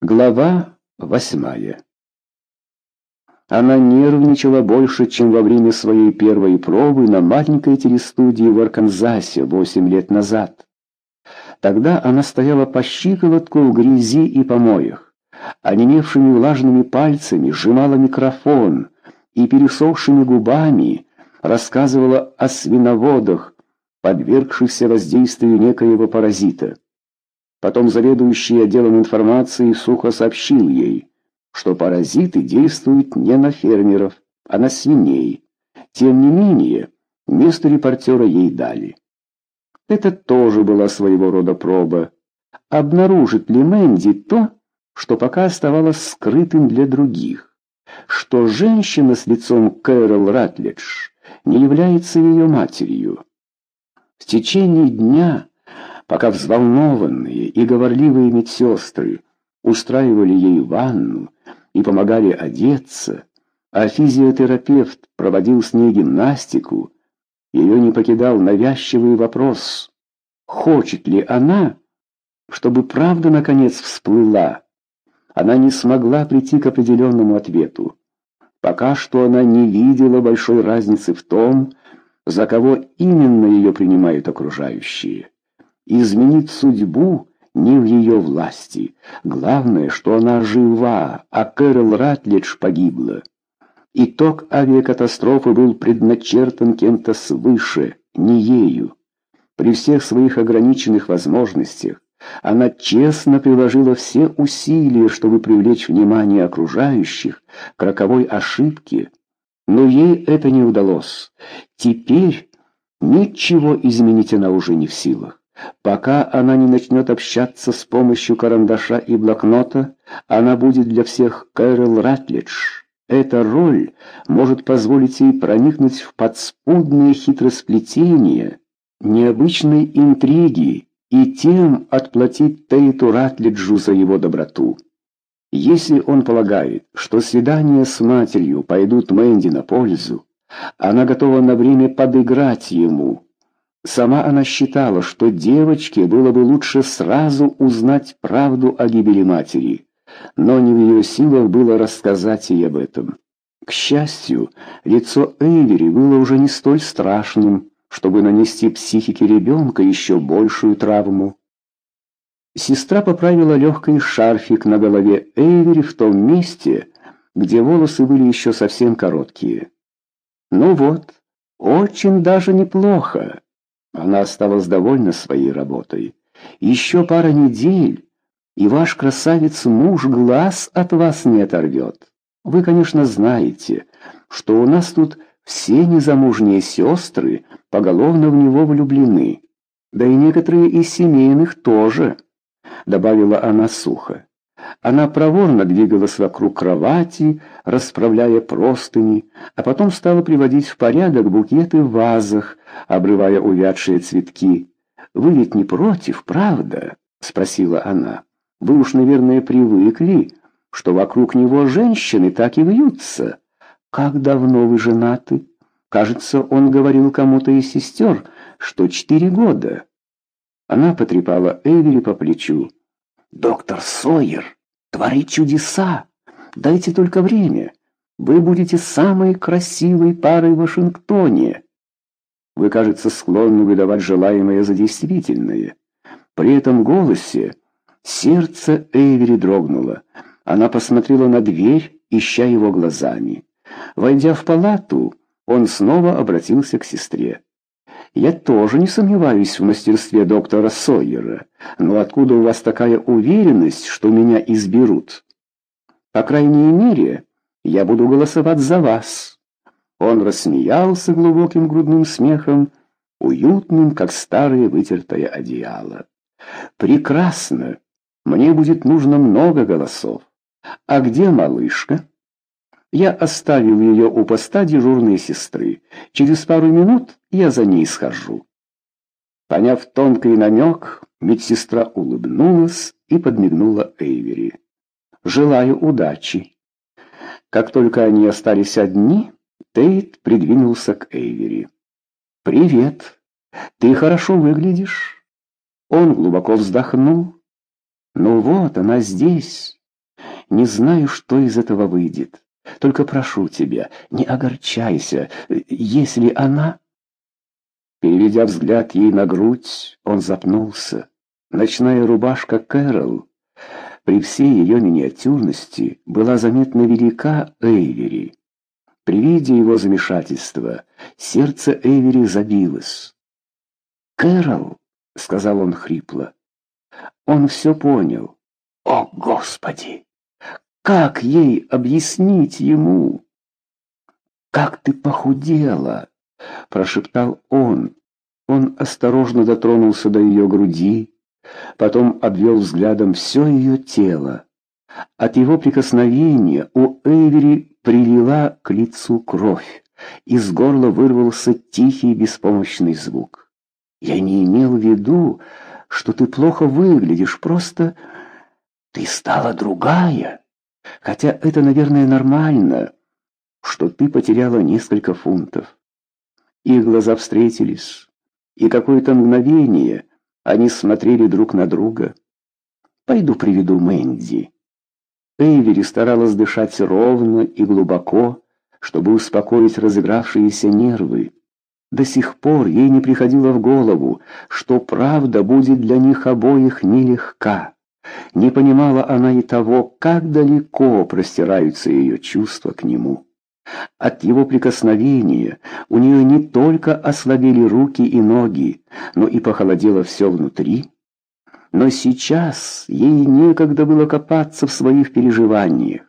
Глава восьмая Она нервничала больше, чем во время своей первой пробы на маленькой телестудии в Арканзасе восемь лет назад. Тогда она стояла по щиколотку в грязи и помоях, онемевшими влажными пальцами сжимала микрофон и пересохшими губами рассказывала о свиноводах, подвергшихся воздействию некоего паразита. Потом заведующий отделом информации сухо сообщил ей, что паразиты действуют не на фермеров, а на свиней. Тем не менее, место репортера ей дали. Это тоже была своего рода проба. Обнаружит ли Мэнди то, что пока оставалось скрытым для других? Что женщина с лицом Кэрол Ратлидж не является ее матерью? В течение дня пока взволнованные и говорливые медсестры устраивали ей ванну и помогали одеться, а физиотерапевт проводил с ней гимнастику, ее не покидал навязчивый вопрос, хочет ли она, чтобы правда наконец всплыла. Она не смогла прийти к определенному ответу. Пока что она не видела большой разницы в том, за кого именно ее принимают окружающие. Изменить судьбу не в ее власти. Главное, что она жива, а Кэрол Ратлидж погибла. Итог авиакатастрофы был предначертан кем-то свыше, не ею. При всех своих ограниченных возможностях она честно приложила все усилия, чтобы привлечь внимание окружающих к роковой ошибке, но ей это не удалось. Теперь ничего изменить она уже не в силах. Пока она не начнет общаться с помощью карандаша и блокнота, она будет для всех Кэрол Ратлидж. Эта роль может позволить ей проникнуть в подспудные хитросплетения, необычной интриги и тем отплатить Тейту Ратлиджу за его доброту. Если он полагает, что свидания с матерью пойдут Мэнди на пользу, она готова на время подыграть ему – Сама она считала, что девочке было бы лучше сразу узнать правду о гибели матери, но не в ее силах было рассказать ей об этом. К счастью, лицо Эйвери было уже не столь страшным, чтобы нанести психике ребенка еще большую травму. Сестра поправила легкий шарфик на голове Эйвери в том месте, где волосы были еще совсем короткие. «Ну вот, очень даже неплохо». Она осталась довольна своей работой. Еще пара недель, и ваш красавец-муж глаз от вас не оторвет. Вы, конечно, знаете, что у нас тут все незамужние сестры поголовно в него влюблены. Да и некоторые из семейных тоже, добавила она сухо. Она проворно двигалась вокруг кровати, расправляя простыни, а потом стала приводить в порядок букеты в вазах, обрывая увядшие цветки. «Вы ведь не против, правда?» — спросила она. «Вы уж, наверное, привыкли, что вокруг него женщины так и вьются. Как давно вы женаты?» Кажется, он говорил кому-то из сестер, что четыре года. Она потрепала Эвери по плечу. «Доктор Сойер творит чудеса. Дайте только время. Вы будете самой красивой парой в Вашингтоне. Вы, кажется, склонны выдавать желаемое за действительное. При этом голосе сердце Эйвери дрогнуло. Она посмотрела на дверь, ища его глазами. Войдя в палату, он снова обратился к сестре. Я тоже не сомневаюсь в мастерстве доктора Сойера. Но откуда у вас такая уверенность, что меня изберут? По крайней мере, я буду голосовать за вас. Он рассмеялся глубоким грудным смехом, уютным, как старое вытертое одеяло. Прекрасно. Мне будет нужно много голосов. А где малышка? Я оставил ее у поста дежурной сестры. Через пару минут я за ней схожу. Поняв тонкий намек, медсестра улыбнулась и подмигнула Эйвери. «Желаю удачи». Как только они остались одни, Тейт придвинулся к Эйвери. «Привет. Ты хорошо выглядишь». Он глубоко вздохнул. «Ну вот, она здесь. Не знаю, что из этого выйдет. Только прошу тебя, не огорчайся, если она...» Переведя взгляд ей на грудь, он запнулся. Ночная рубашка Кэрол, при всей ее миниатюрности, была заметно велика Эйвери. При виде его замешательства сердце Эйвери забилось. «Кэрол», — сказал он хрипло, — он все понял. «О, Господи! Как ей объяснить ему?» «Как ты похудела!» — прошептал он. Он осторожно дотронулся до ее груди, потом обвел взглядом все ее тело. От его прикосновения у Эйвери прилила к лицу кровь. Из горла вырвался тихий беспомощный звук. «Я не имел в виду, что ты плохо выглядишь, просто ты стала другая. Хотя это, наверное, нормально, что ты потеряла несколько фунтов». Их глаза встретились, и какое-то мгновение они смотрели друг на друга. «Пойду приведу Мэнди». Эйвери старалась дышать ровно и глубоко, чтобы успокоить разыгравшиеся нервы. До сих пор ей не приходило в голову, что правда будет для них обоих нелегка. Не понимала она и того, как далеко простираются ее чувства к нему. От его прикосновения у нее не только ослабели руки и ноги, но и похолодело все внутри. Но сейчас ей некогда было копаться в своих переживаниях.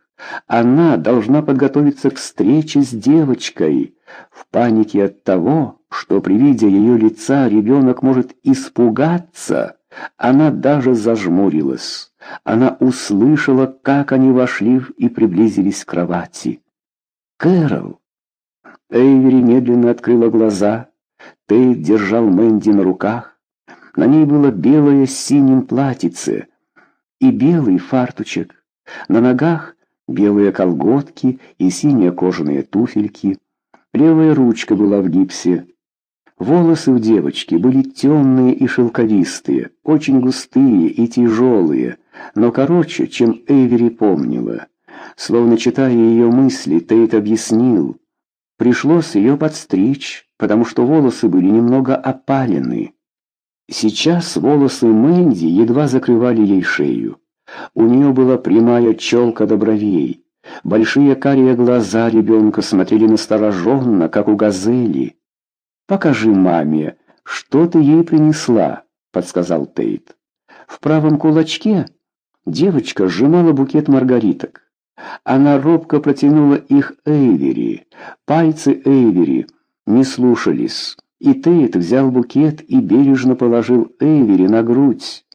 Она должна подготовиться к встрече с девочкой. В панике от того, что при виде ее лица ребенок может испугаться, она даже зажмурилась. Она услышала, как они вошли и приблизились к кровати. «Кэрол!» Эйвери медленно открыла глаза. Тейт держал Мэнди на руках. На ней было белое с синим платьице и белый фартучек. На ногах белые колготки и синие кожаные туфельки. Левая ручка была в гипсе. Волосы у девочки были темные и шелковистые, очень густые и тяжелые, но короче, чем Эйвери помнила. Словно читая ее мысли, Тейт объяснил. Пришлось ее подстричь, потому что волосы были немного опалены. Сейчас волосы Мэнди едва закрывали ей шею. У нее была прямая челка до бровей. Большие карие глаза ребенка смотрели настороженно, как у газели. «Покажи маме, что ты ей принесла», — подсказал Тейт. В правом кулачке девочка сжимала букет маргариток. Она робко протянула их Эйвери. Пальцы Эйвери не слушались, и Тейт взял букет и бережно положил Эйвери на грудь.